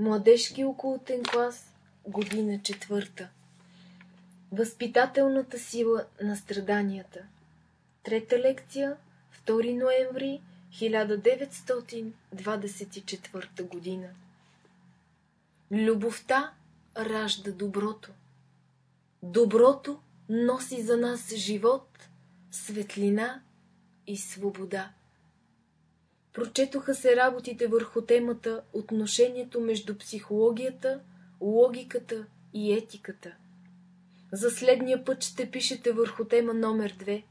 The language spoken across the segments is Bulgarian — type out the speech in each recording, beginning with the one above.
Младежки окултен клас, година четвърта. Възпитателната сила на страданията. Трета лекция, 2 ноември 1924 година. Любовта ражда доброто. Доброто носи за нас живот, светлина и свобода. Прочетоха се работите върху темата отношението между психологията, логиката и етиката. За следния път ще пишете върху тема номер 2,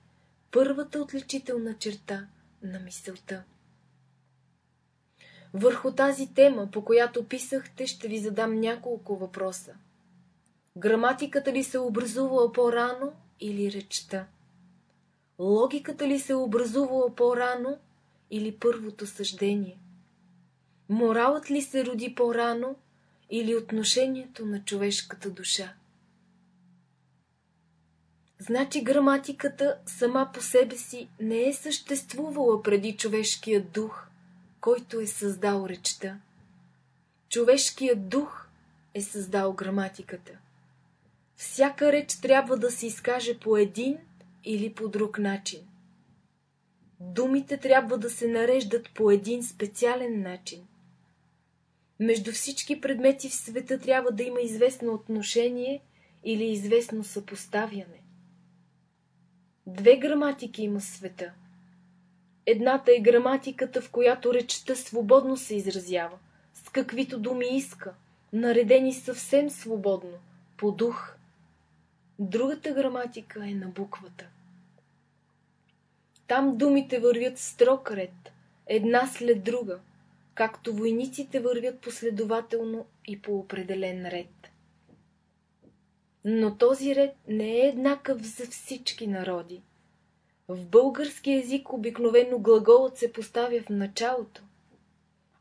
първата отличителна черта на мисълта. Върху тази тема, по която писахте, ще ви задам няколко въпроса. Граматиката ли се образувала по-рано или речта? Логиката ли се образувала по-рано или първото съждение? Моралът ли се роди по-рано или отношението на човешката душа? Значи граматиката сама по себе си не е съществувала преди човешкия дух, който е създал речта. Човешкият дух е създал граматиката. Всяка реч трябва да се изкаже по един или по друг начин. Думите трябва да се нареждат по един специален начин. Между всички предмети в света трябва да има известно отношение или известно съпоставяне. Две граматики има света. Едната е граматиката, в която речта свободно се изразява, с каквито думи иска, наредени съвсем свободно, по дух. Другата граматика е на буквата. Там думите вървят строг ред, една след друга, както войниците вървят последователно и по определен ред. Но този ред не е еднакъв за всички народи. В български език обикновено глаголът се поставя в началото,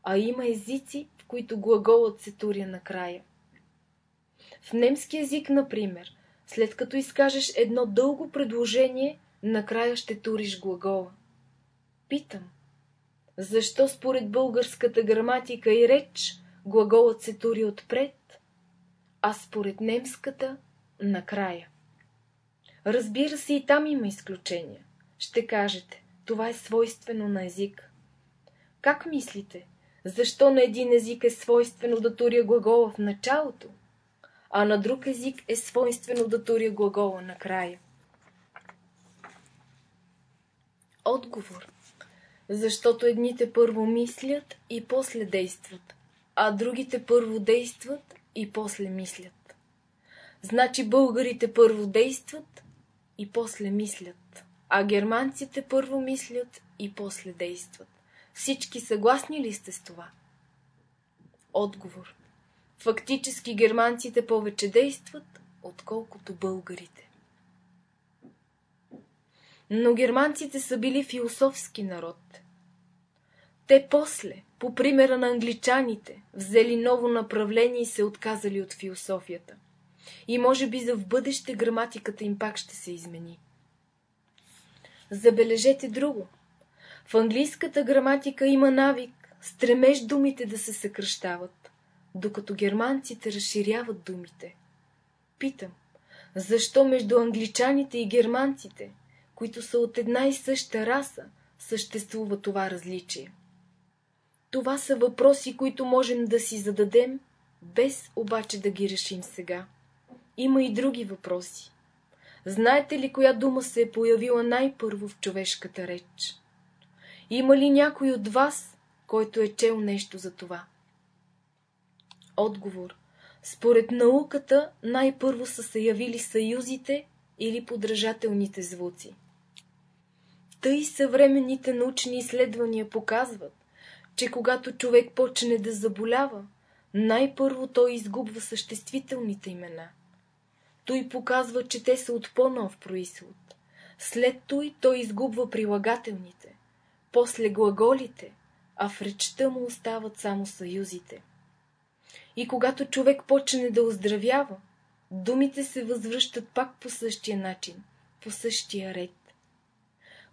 а има езици, в които глаголът се туря накрая. В немски език, например, след като изкажеш едно дълго предложение, накрая ще туриш глагола. Питам, защо според българската граматика и реч глаголът се тури отпред, а според немската – накрая? Разбира се, и там има изключения. Ще кажете, това е свойствено на език. Как мислите? Защо на един език е свойствено да туря глагола в началото, а на друг език е свойствено да туря глагола накрая? Отговор. Защото едните първо мислят и после действат, а другите първо действат и после мислят. Значи българите първо действат и после мислят, а германците първо мислят и после действат. Всички съгласни ли сте с това? Отговор. Фактически германците повече действат, отколкото българите. Но германците са били философски народ. Те после, по примера на англичаните, взели ново направление и се отказали от философията. И може би за в бъдеще граматиката им пак ще се измени. Забележете друго. В английската граматика има навик, стремеж думите да се съкръщават, докато германците разширяват думите. Питам, защо между англичаните и германците – които са от една и съща раса, съществува това различие. Това са въпроси, които можем да си зададем, без обаче да ги решим сега. Има и други въпроси. Знаете ли коя дума се е появила най-първо в човешката реч? Има ли някой от вас, който е чел нещо за това? Отговор. Според науката най-първо са се явили съюзите или подражателните звуци. Тъй съвременните научни изследвания показват, че когато човек почне да заболява, най-първо той изгубва съществителните имена. Той показва, че те са от по-нов происход. След той той изгубва прилагателните, после глаголите, а в речта му остават само съюзите. И когато човек почне да оздравява, думите се възвръщат пак по същия начин, по същия ред.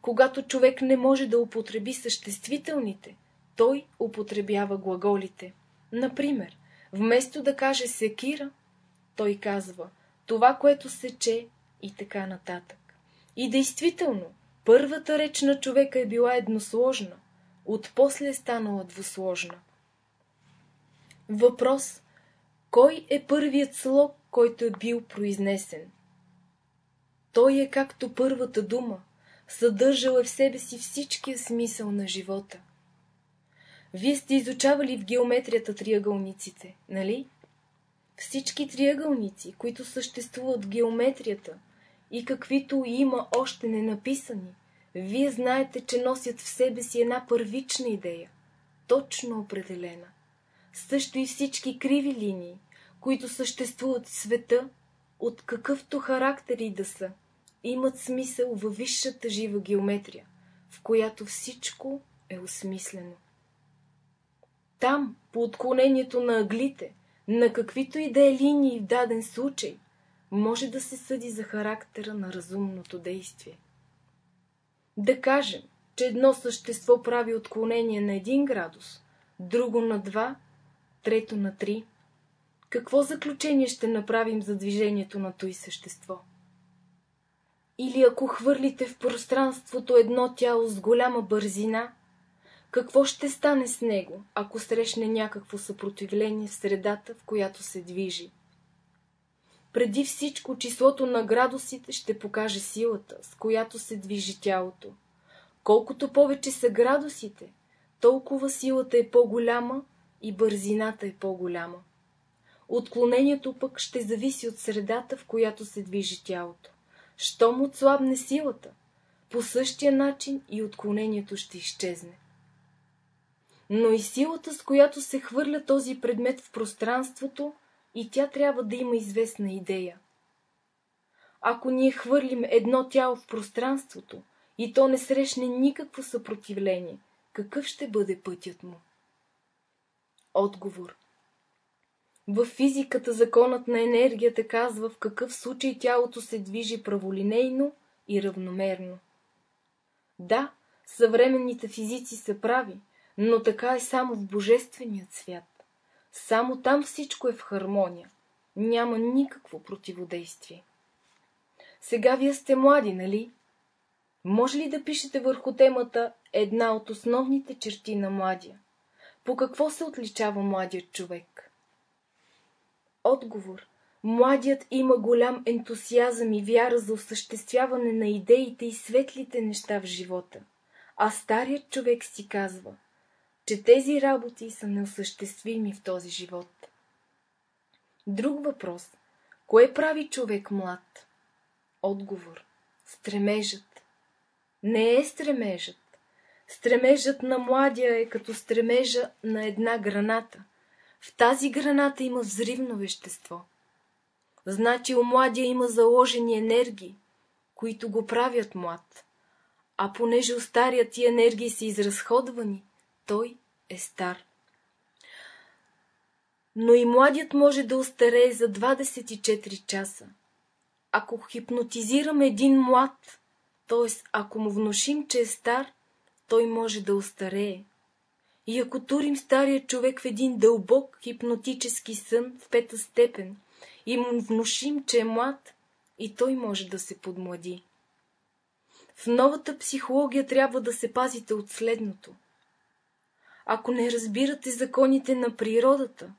Когато човек не може да употреби съществителните, той употребява глаголите. Например, Вместо да каже секира, той казва това, което сече и така нататък. И действително, първата реч на човека е била едносложна, отпосле е станала двусложна. Въпрос Кой е първият слог, който е бил произнесен? Той е както първата дума, съдържала в себе си всичкия смисъл на живота. Вие сте изучавали в геометрията триъгълниците, нали? Всички триъгълници, които съществуват в геометрията и каквито има още не написани, вие знаете, че носят в себе си една първична идея, точно определена. Също и всички криви линии, които съществуват в света, от какъвто характер и да са, имат смисъл във висшата жива геометрия, в която всичко е осмислено. Там, по отклонението на аглите, на каквито и да е линии в даден случай, може да се съди за характера на разумното действие. Да кажем, че едно същество прави отклонение на 1 градус, друго на 2, трето на 3. Какво заключение ще направим за движението на той същество? Или ако хвърлите в пространството едно тяло с голяма бързина, какво ще стане с него, ако срещне някакво съпротивление в средата, в която се движи? Преди всичко числото на градусите ще покаже силата, с която се движи тялото. Колкото повече са градусите, толкова силата е по-голяма и бързината е по-голяма. Отклонението пък ще зависи от средата, в която се движи тялото. Щом отслабне силата, по същия начин и отклонението ще изчезне. Но и силата, с която се хвърля този предмет в пространството, и тя трябва да има известна идея. Ако ние хвърлим едно тяло в пространството и то не срещне никакво съпротивление, какъв ще бъде пътят му? Отговор В физиката законът на енергията казва в какъв случай тялото се движи праволинейно и равномерно. Да, съвременните физици са прави, но така е само в Божественият свят. Само там всичко е в хармония. Няма никакво противодействие. Сега вие сте млади, нали? Може ли да пишете върху темата една от основните черти на младия? По какво се отличава младият човек? Отговор. Младият има голям ентусиазъм и вяра за осъществяване на идеите и светлите неща в живота, а старият човек си казва – че тези работи са неосъществими в този живот. Друг въпрос. Кое прави човек млад? Отговор. Стремежът. Не е стремежът. Стремежът на младия е като стремежа на една граната. В тази граната има взривно вещество. Значи у младия има заложени енергии, които го правят млад. А понеже у стария ти енергии са изразходвани, той е стар. Но и младият може да остарее за 24 часа. Ако хипнотизираме един млад, т.е. ако му внушим, че е стар, той може да остарее. И ако турим стария човек в един дълбок хипнотически сън в пета степен и му внушим, че е млад, и той може да се подмлади. В новата психология трябва да се пазите от следното – ако не разбирате законите на природата,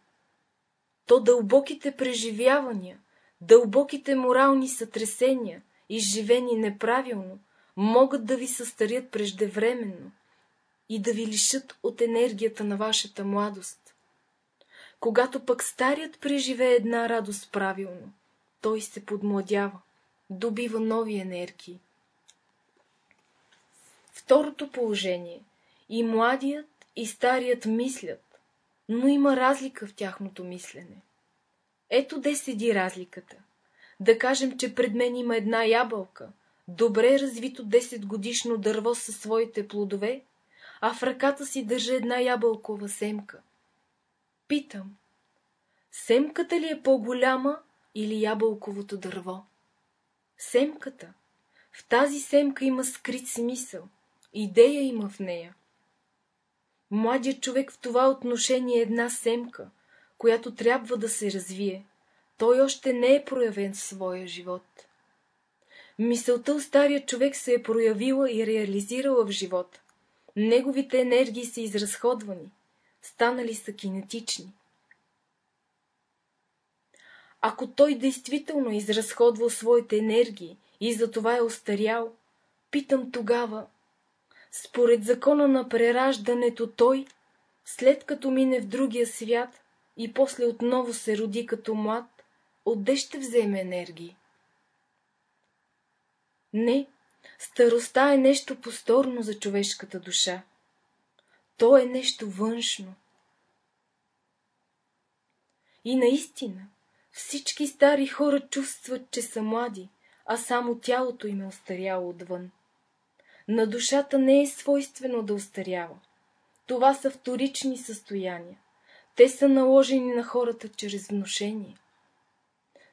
то дълбоките преживявания, дълбоките морални сътресения, изживени неправилно, могат да ви състарят преждевременно и да ви лишат от енергията на вашата младост. Когато пък старият преживее една радост правилно, той се подмладява, добива нови енергии. Второто положение – и младият, и старият мислят, но има разлика в тяхното мислене. Ето де седи разликата. Да кажем, че пред мен има една ябълка, добре развито 10 годишно дърво със своите плодове, а в ръката си държа една ябълкова семка. Питам, семката ли е по-голяма или ябълковото дърво? Семката. В тази семка има скрит смисъл. Идея има в нея. Младият човек в това отношение е една семка, която трябва да се развие. Той още не е проявен в своя живот. Мисълта у стария човек се е проявила и реализирала в живота. Неговите енергии са изразходвани, станали са кинетични. Ако той действително изразходвал своите енергии и за това е остарял, питам тогава, според закона на прераждането той, след като мине в другия свят и после отново се роди като млад, отде ще вземе енергии? Не, староста е нещо посторно за човешката душа. То е нещо външно. И наистина, всички стари хора чувстват, че са млади, а само тялото им е остаряло отвън. На душата не е свойствено да остарява. Това са вторични състояния. Те са наложени на хората чрез внушение.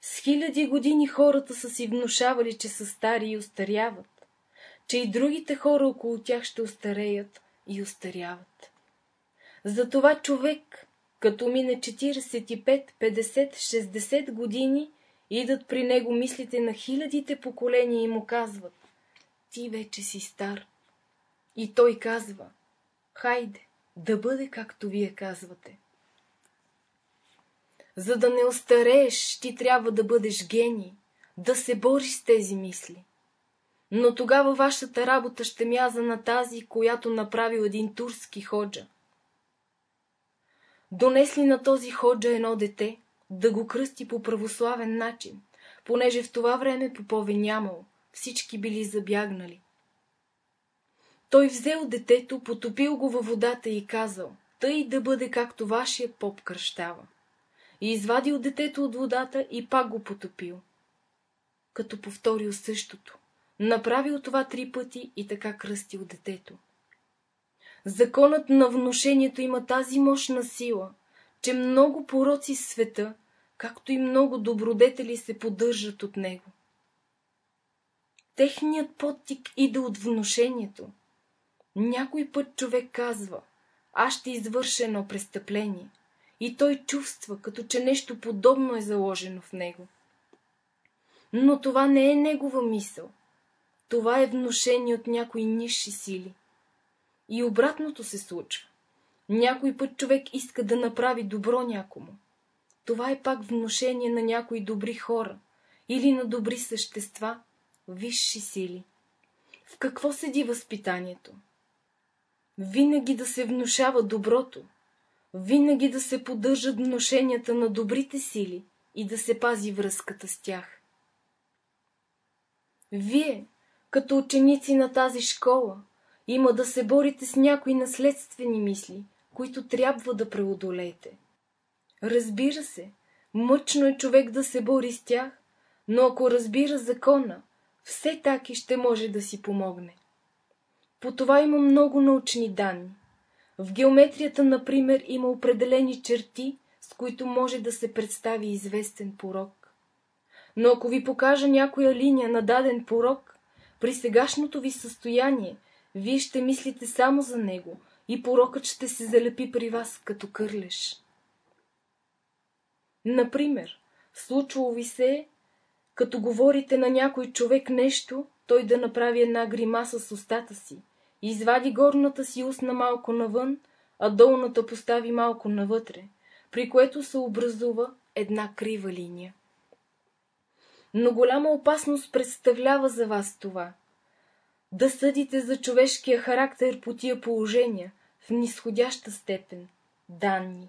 С хиляди години хората са си внушавали, че са стари и остаряват, че и другите хора около тях ще остареят и остаряват. Затова човек, като мине 45, 50, 60 години, идат при него мислите на хилядите поколения и му казват «Ти вече си стар». И той казва «Хайде, да бъде както вие казвате». За да не остарееш, ти трябва да бъдеш гений, да се бориш с тези мисли. Но тогава вашата работа ще мяза на тази, която направил един турски ходжа. Донесли на този ходжа едно дете, да го кръсти по православен начин, понеже в това време попове нямало, всички били забягнали. Той взел детето, потопил го във водата и казал, тъй да бъде както вашия поп кръщава и извадил детето от водата и пак го потопил. Като повторил същото. Направил това три пъти и така кръстил детето. Законът на вношението има тази мощна сила, че много пороци света, както и много добродетели се поддържат от него. Техният подтик иде от вношението. Някой път човек казва, аз ще извърша едно престъпление – и той чувства, като че нещо подобно е заложено в него. Но това не е негова мисъл. Това е вношение от някои низши сили. И обратното се случва. Някой път човек иска да направи добро някому. Това е пак вношение на някои добри хора или на добри същества, висши сили. В какво седи възпитанието? Винаги да се внушава доброто, винаги да се поддържат вношенията на добрите сили и да се пази връзката с тях. Вие, като ученици на тази школа, има да се борите с някои наследствени мисли, които трябва да преодолеете. Разбира се, мъчно е човек да се бори с тях, но ако разбира закона, все таки ще може да си помогне. По това има много научни данни. В геометрията, например, има определени черти, с които може да се представи известен порок. Но ако ви покажа някоя линия на даден порок, при сегашното ви състояние, вие ще мислите само за него и порокът ще се залепи при вас като кърлеш. Например, случвало ви се, като говорите на някой човек нещо, той да направи една гримаса с устата си – Извади горната си устна малко навън, а долната постави малко навътре, при което се образува една крива линия. Но голяма опасност представлява за вас това. Да съдите за човешкия характер по тия положения в нисходяща степен, данни.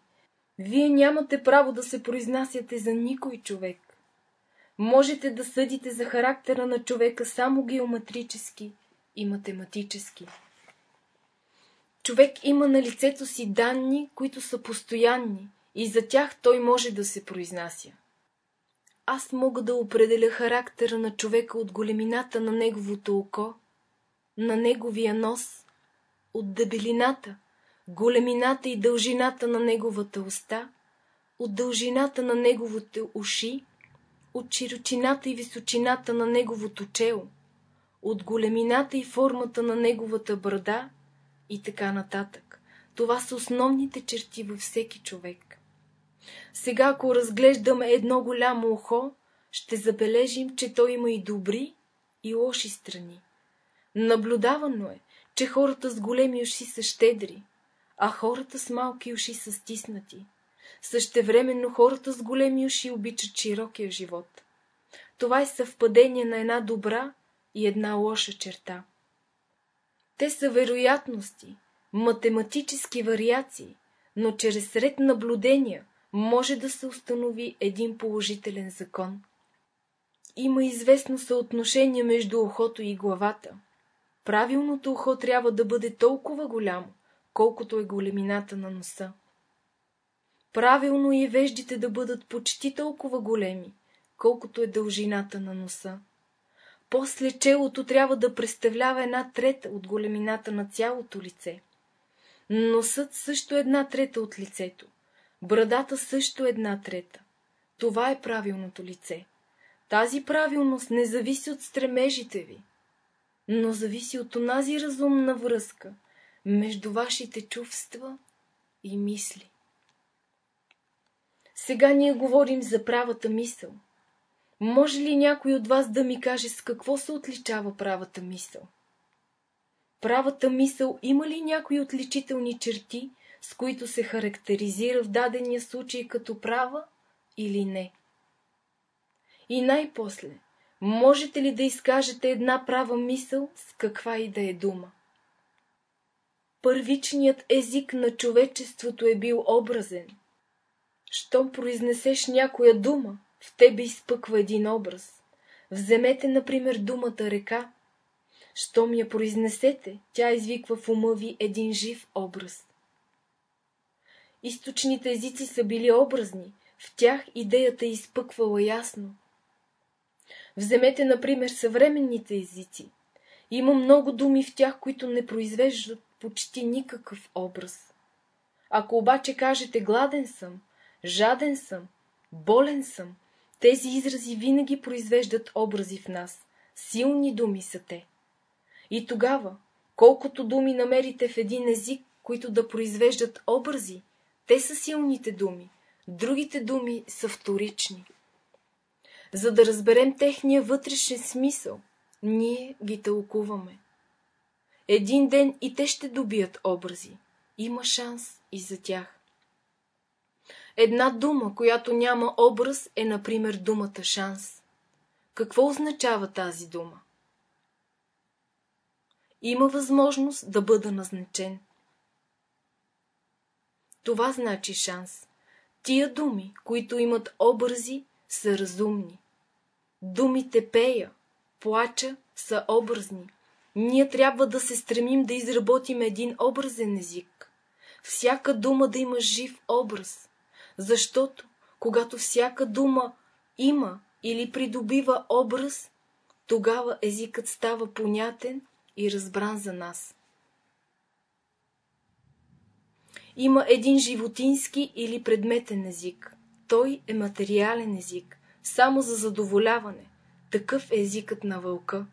Вие нямате право да се произнасяте за никой човек. Можете да съдите за характера на човека само геометрически и математически. Човек има на лицето си данни, които са постоянни и за тях той може да се произнася. Аз мога да определя характера на човека от големината на неговото око, на неговия нос, от дебелината, големината и дължината на неговата уста, от дължината на неговите уши, от широчината и височината на неговото чело, от големината и формата на неговата брада и така нататък. Това са основните черти във всеки човек. Сега, ако разглеждаме едно голямо ухо, ще забележим, че то има и добри, и лоши страни. Наблюдавано е, че хората с големи уши са щедри, а хората с малки уши са стиснати. Същевременно хората с големи уши обичат широкия живот. Това е съвпадение на една добра и една лоша черта. Те са вероятности, математически вариации, но чрез ред наблюдения може да се установи един положителен закон. Има известно съотношение между ухото и главата. Правилното ухо трябва да бъде толкова голямо, колкото е големината на носа. Правилно и веждите да бъдат почти толкова големи, колкото е дължината на носа. После челото трябва да представлява една трета от големината на цялото лице. Носът също е една трета от лицето. Брадата също е една трета. Това е правилното лице. Тази правилност не зависи от стремежите ви, но зависи от онази разумна връзка между вашите чувства и мисли. Сега ние говорим за правата мисъл. Може ли някой от вас да ми каже с какво се отличава правата мисъл? Правата мисъл има ли някои отличителни черти, с които се характеризира в дадения случай като права или не? И най-после, можете ли да изкажете една права мисъл с каква и да е дума? Първичният език на човечеството е бил образен. Щом произнесеш някоя дума, в тебе изпъква един образ. Вземете, например, думата река. Щом я произнесете, тя извиква в ума ви един жив образ. Източните езици са били образни, в тях идеята е изпъквала ясно. Вземете, например, съвременните езици. Има много думи в тях, които не произвеждат почти никакъв образ. Ако обаче кажете гладен съм, жаден съм, болен съм, тези изрази винаги произвеждат образи в нас. Силни думи са те. И тогава, колкото думи намерите в един език, които да произвеждат образи, те са силните думи. Другите думи са вторични. За да разберем техния вътрешен смисъл, ние ги тълкуваме. Един ден и те ще добият образи. Има шанс и за тях. Една дума, която няма образ, е, например, думата шанс. Какво означава тази дума? Има възможност да бъда назначен. Това значи шанс. Тия думи, които имат образи, са разумни. Думите пея, плача са образни. Ние трябва да се стремим да изработим един образен език. Всяка дума да има жив образ. Защото, когато всяка дума има или придобива образ, тогава езикът става понятен и разбран за нас. Има един животински или предметен език. Той е материален език, само за задоволяване. Такъв е езикът на вълка.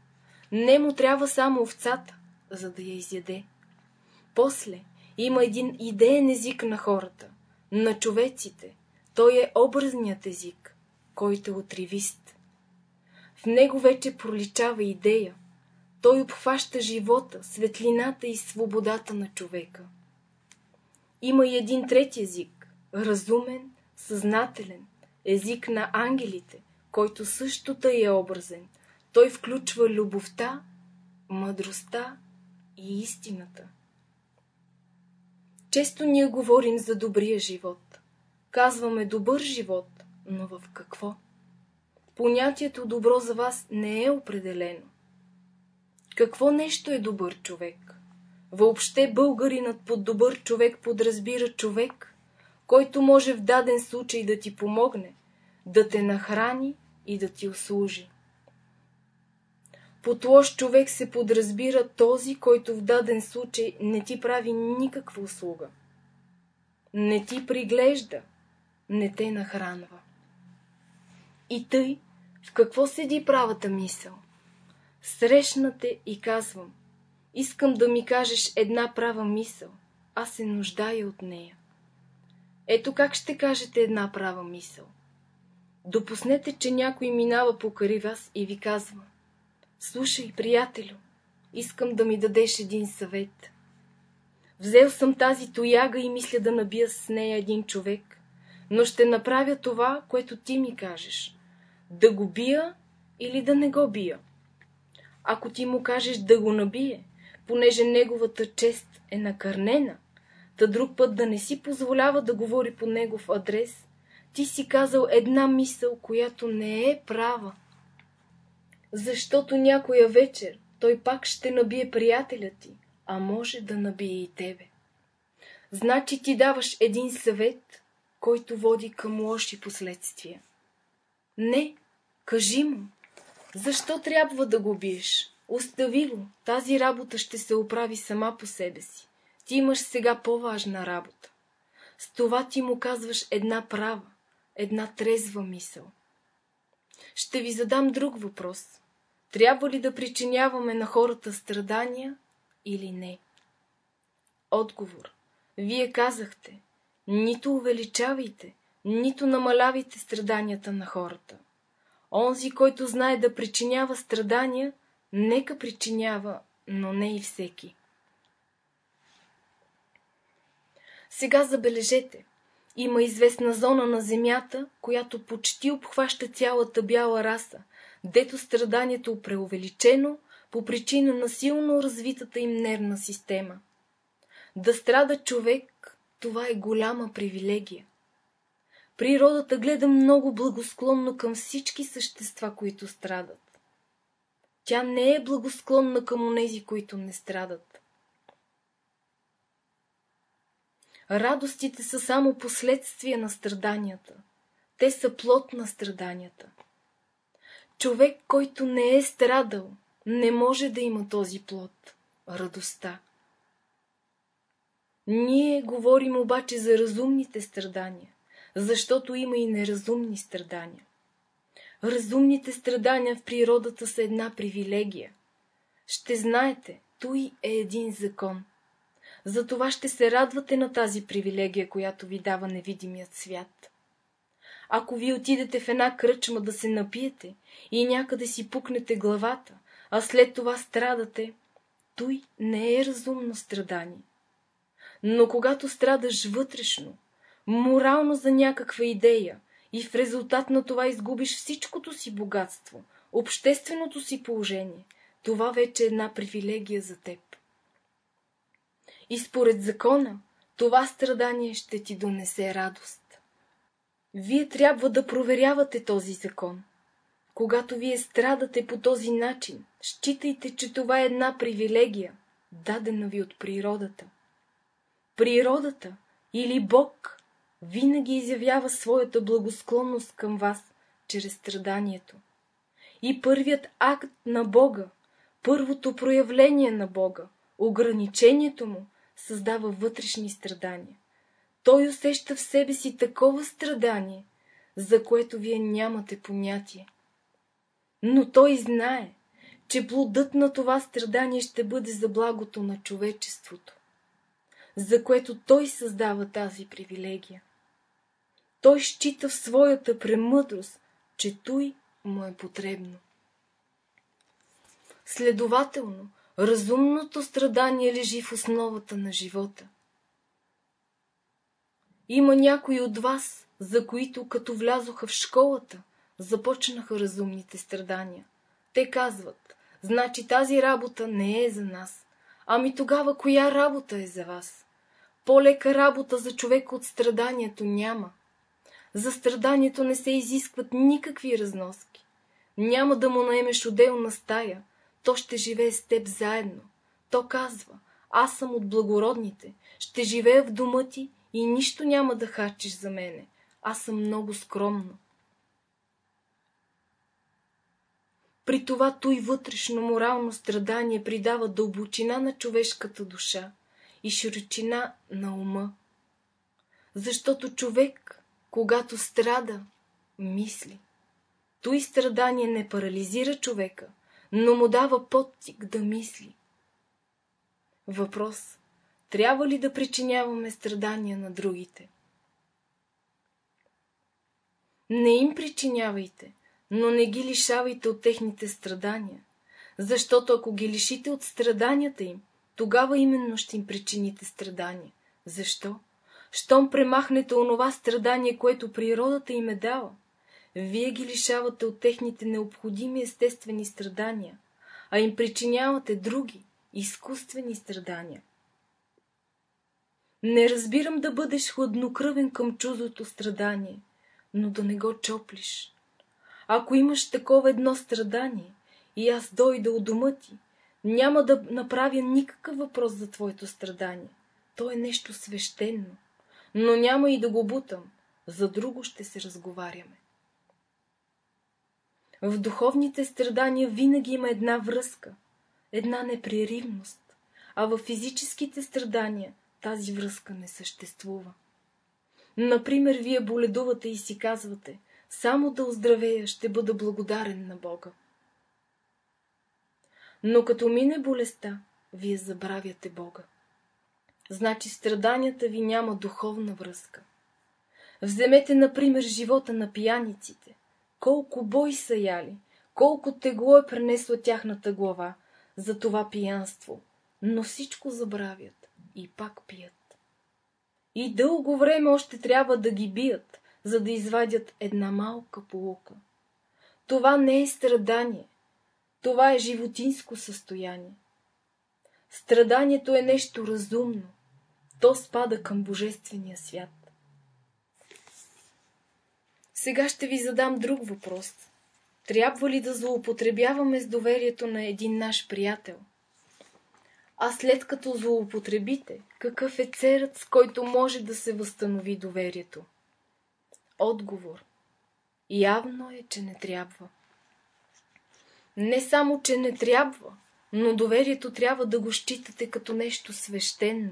Не му трябва само овцата, за да я изяде. После има един идеен език на хората, на човеците. Той е образният език, който е отривист. В него вече проличава идея. Той обхваща живота, светлината и свободата на човека. Има и един трети език, разумен, съзнателен, език на ангелите, който също тъй е образен. Той включва любовта, мъдростта и истината. Често ние говорим за добрия живот. Казваме добър живот, но в какво? Понятието добро за вас не е определено. Какво нещо е добър човек? Въобще българинът под добър човек подразбира човек, който може в даден случай да ти помогне, да те нахрани и да ти услужи. Под лош човек се подразбира този, който в даден случай не ти прави никаква услуга. Не ти приглежда, не те нахранва. И тъй, в какво седи правата мисъл? Срещнате и казвам, искам да ми кажеш една права мисъл, аз се нуждая от нея. Ето как ще кажете една права мисъл. Допуснете, че някой минава покрай вас и ви казва Слушай, приятелю, искам да ми дадеш един съвет. Взел съм тази тояга и мисля да набия с нея един човек, но ще направя това, което ти ми кажеш. Да го бия или да не го бия. Ако ти му кажеш да го набие, понеже неговата чест е накърнена, та друг път да не си позволява да говори по негов адрес, ти си казал една мисъл, която не е права. Защото някоя вечер той пак ще набие приятеля ти, а може да набие и тебе. Значи ти даваш един съвет, който води към лоши последствия. Не, кажи му, защо трябва да го биеш? Остави го, тази работа ще се оправи сама по себе си. Ти имаш сега по-важна работа. С това ти му казваш една права, една трезва мисъл. Ще ви задам друг въпрос. Трябва ли да причиняваме на хората страдания или не? Отговор. Вие казахте, нито увеличавайте, нито намалявайте страданията на хората. Онзи, който знае да причинява страдания, нека причинява, но не и всеки. Сега забележете, има известна зона на Земята, която почти обхваща цялата бяла раса, дето страданието е преувеличено по причина на силно развитата им нервна система. Да страда човек, това е голяма привилегия. Природата гледа много благосклонно към всички същества, които страдат. Тя не е благосклонна към онези, които не страдат. Радостите са само последствия на страданията. Те са плод на страданията. Човек, който не е страдал, не може да има този плод – радостта. Ние говорим обаче за разумните страдания, защото има и неразумни страдания. Разумните страдания в природата са една привилегия. Ще знаете, той е един закон. Затова ще се радвате на тази привилегия, която ви дава невидимият свят. Ако ви отидете в една кръчма да се напиете и някъде си пукнете главата, а след това страдате, той не е разумно страдание. Но когато страдаш вътрешно, морално за някаква идея и в резултат на това изгубиш всичкото си богатство, общественото си положение, това вече е една привилегия за теб. И според закона, това страдание ще ти донесе радост. Вие трябва да проверявате този закон. Когато вие страдате по този начин, считайте, че това е една привилегия, дадена ви от природата. Природата или Бог винаги изявява своята благосклонност към вас чрез страданието. И първият акт на Бога, първото проявление на Бога, ограничението му, създава вътрешни страдания. Той усеща в себе си такова страдание, за което вие нямате понятие. Но той знае, че плодът на това страдание ще бъде за благото на човечеството, за което той създава тази привилегия. Той счита в своята премъдрост, че той му е потребно. Следователно, разумното страдание лежи в основата на живота. Има някои от вас, за които като влязоха в школата, започнаха разумните страдания. Те казват, значи тази работа не е за нас. Ами тогава коя работа е за вас? По-лека работа за човека от страданието няма. За страданието не се изискват никакви разноски. Няма да му наемеш отделна стая. То ще живее с теб заедно. То казва, аз съм от благородните. Ще живея в дома ти и нищо няма да харчиш за мене. Аз съм много скромно. При това той вътрешно морално страдание придава дълбочина на човешката душа и широчина на ума. Защото човек, когато страда, мисли. Той страдание не парализира човека, но му дава подтик да мисли. Въпрос. Трябва ли да причиняваме страдания на другите? Не им причинявайте, но не ги лишавайте от техните страдания, защото ако ги лишите от страданията им, тогава именно ще им причините страдания. Защо? Щом премахнете онова страдание, което природата им е дала, вие ги лишавате от техните необходими естествени страдания, а им причинявате други, изкуствени страдания. Не разбирам да бъдеш хладнокръвен към чуждото страдание, но да не го чоплиш. Ако имаш такова едно страдание и аз дойда от дома ти, няма да направя никакъв въпрос за твоето страдание. То е нещо свещено, но няма и да го бутам, за друго ще се разговаряме. В духовните страдания винаги има една връзка, една непреривност, а в физическите страдания тази връзка не съществува. Например, вие боледувате и си казвате, само да оздравея, ще бъда благодарен на Бога. Но като мине болестта, вие забравяте Бога. Значи страданията ви няма духовна връзка. Вземете, например, живота на пияниците. Колко бой са яли, колко тегло е пренесла тяхната глава за това пиянство, но всичко забравят и пак пият. И дълго време още трябва да ги бият, за да извадят една малка полука. Това не е страдание, това е животинско състояние. Страданието е нещо разумно. То спада към Божествения свят. Сега ще ви задам друг въпрос. Трябва ли да злоупотребяваме с доверието на един наш приятел? А след като злоупотребите, какъв е церът, с който може да се възстанови доверието? Отговор. Явно е, че не трябва. Не само, че не трябва, но доверието трябва да го считате като нещо свещено.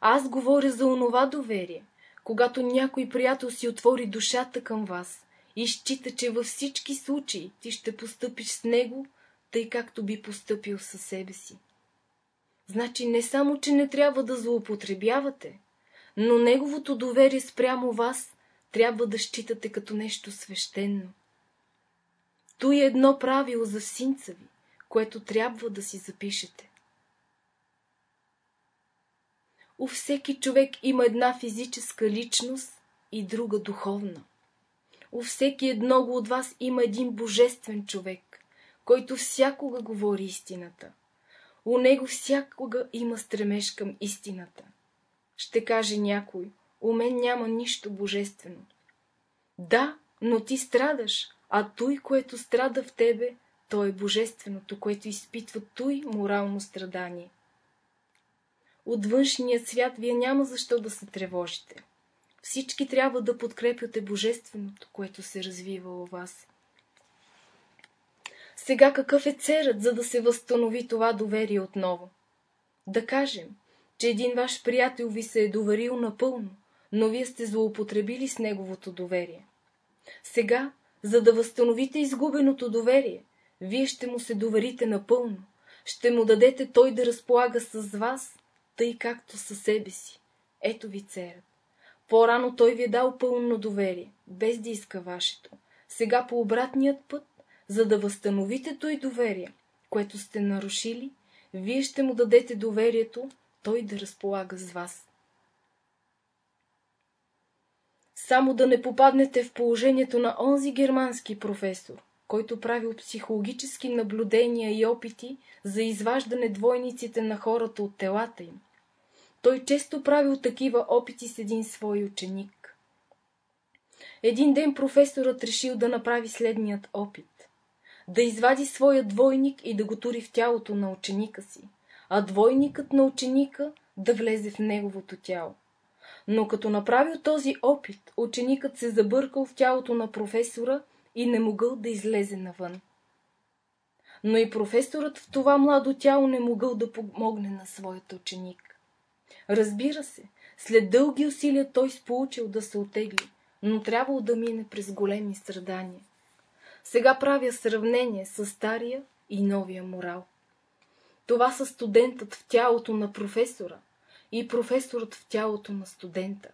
Аз говоря за онова доверие, когато някой приятел си отвори душата към вас и счита, че във всички случаи ти ще постъпиш с него, тъй както би постъпил със себе си. Значи не само, че не трябва да злоупотребявате, но неговото доверие спрямо вас трябва да считате като нещо свещено. Той е едно правило за синца ви, което трябва да си запишете. У всеки човек има една физическа личност и друга духовна. У всеки едного от вас има един божествен човек, който всякога говори истината. У него всякога има стремеж към истината. Ще каже някой, у мен няма нищо божествено. Да, но ти страдаш, а той, което страда в тебе, то е божественото, което изпитва той морално страдание. От външния свят вие няма защо да се тревожите. Всички трябва да подкрепяте божественото, което се развива у вас. Сега какъв е церът, за да се възстанови това доверие отново? Да кажем, че един ваш приятел ви се е доверил напълно, но вие сте злоупотребили с неговото доверие. Сега за да възстановите изгубеното доверие, вие ще му се доверите напълно, ще му дадете той да разполага с вас, тъй както със себе си. Ето ви церът. По-рано той ви е дал пълно доверие, без да иска вашето. Сега по обратният път, за да възстановите той доверие, което сте нарушили, вие ще му дадете доверието, той да разполага с вас. само да не попаднете в положението на онзи германски професор, който правил психологически наблюдения и опити за изваждане двойниците на хората от телата им. Той често правил такива опити с един свой ученик. Един ден професорът решил да направи следният опит. Да извади своя двойник и да го тури в тялото на ученика си, а двойникът на ученика да влезе в неговото тяло. Но като направил този опит, ученикът се забъркал в тялото на професора и не могъл да излезе навън. Но и професорът в това младо тяло не могъл да помогне на своят ученик. Разбира се, след дълги усилия той сполучил да се отегли, но трябвало да мине през големи страдания. Сега правя сравнение с стария и новия морал. Това са студентът в тялото на професора, и професорът в тялото на студента.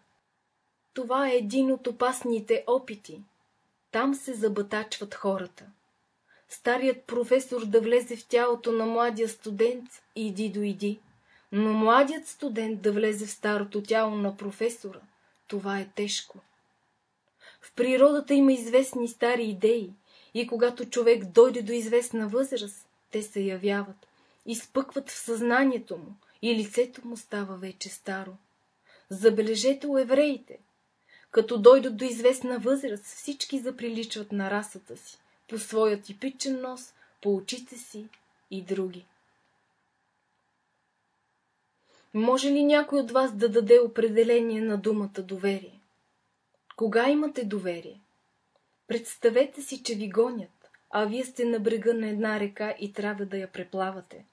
Това е един от опасните опити, Там се забатачват хората. Старият професор да влезе в тялото на младия студент, иди дойди. Но младият студент да влезе в старото тяло на професора, това е тежко. В природата има известни стари идеи и когато човек дойде до известна възраст, те се явяват, изпъкват в съзнанието му и лицето му става вече старо. Забележете у евреите. Като дойдат до известна възраст, всички заприличват на расата си, по своя типичен нос, по очите си и други. Може ли някой от вас да даде определение на думата доверие? Кога имате доверие? Представете си, че ви гонят, а вие сте на брега на една река и трябва да я преплавате.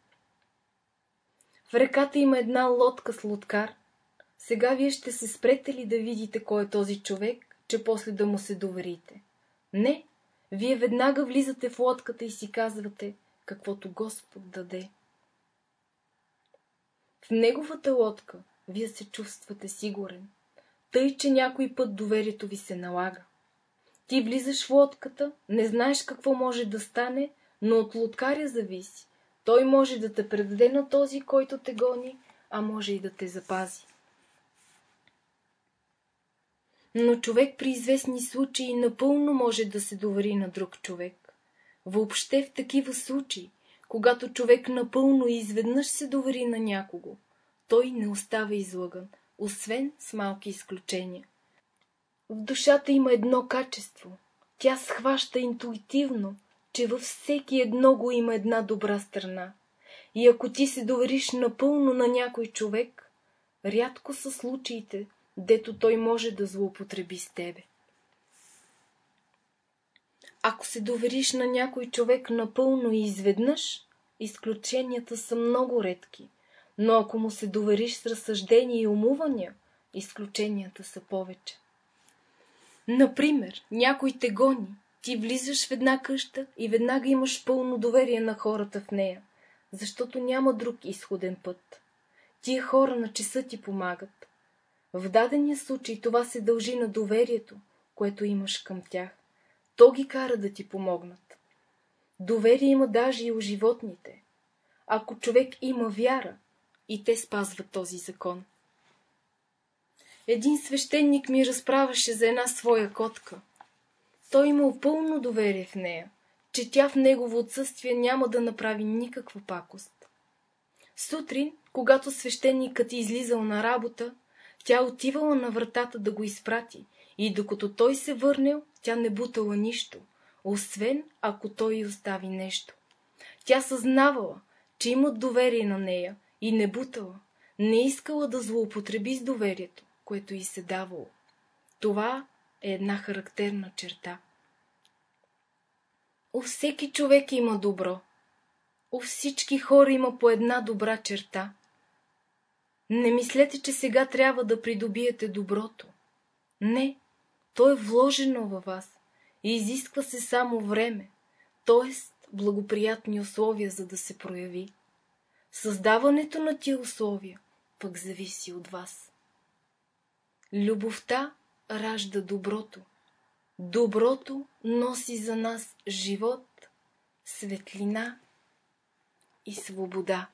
В реката има една лодка с лодкар. Сега вие ще се спрете ли да видите кой е този човек, че после да му се доверите? Не, вие веднага влизате в лодката и си казвате, каквото Господ даде. В неговата лодка вие се чувствате сигурен, тъй, че някой път доверието ви се налага. Ти влизаш в лодката, не знаеш какво може да стане, но от лодкаря зависи. Той може да те предаде на този, който те гони, а може и да те запази. Но човек при известни случаи напълно може да се довери на друг човек. Въобще в такива случаи, когато човек напълно и изведнъж се довери на някого, той не остава излъган, освен с малки изключения. В душата има едно качество. Тя схваща интуитивно, че във всеки едно го има една добра страна. И ако ти се довериш напълно на някой човек, рядко са случаите, дето той може да злоупотреби с тебе. Ако се довериш на някой човек напълно и изведнъж, изключенията са много редки, но ако му се довериш с разсъждение и умувания, изключенията са повече. Например, някой те гони, ти влизаш в една къща и веднага имаш пълно доверие на хората в нея, защото няма друг изходен път. Тия хора на часа ти помагат. В дадения случай това се дължи на доверието, което имаш към тях. То ги кара да ти помогнат. Доверие има даже и у животните. Ако човек има вяра, и те спазват този закон. Един свещеник ми разправяше за една своя котка. Той имал пълно доверие в нея, че тя в негово отсъствие няма да направи никаква пакост. Сутрин, когато свещеникът излизал на работа, тя отивала на вратата да го изпрати и докато той се върнел, тя не бутала нищо, освен ако той остави нещо. Тя съзнавала, че имат доверие на нея и не бутала, не искала да злоупотреби с доверието, което й се давало. Това е една характерна черта. У всеки човек има добро. У всички хора има по една добра черта. Не мислете, че сега трябва да придобиете доброто. Не, то е вложено във вас и изисква се само време, т.е. благоприятни условия, за да се прояви. Създаването на тия условия пък зависи от вас. Любовта ражда доброто. Доброто носи за нас живот, светлина и свобода.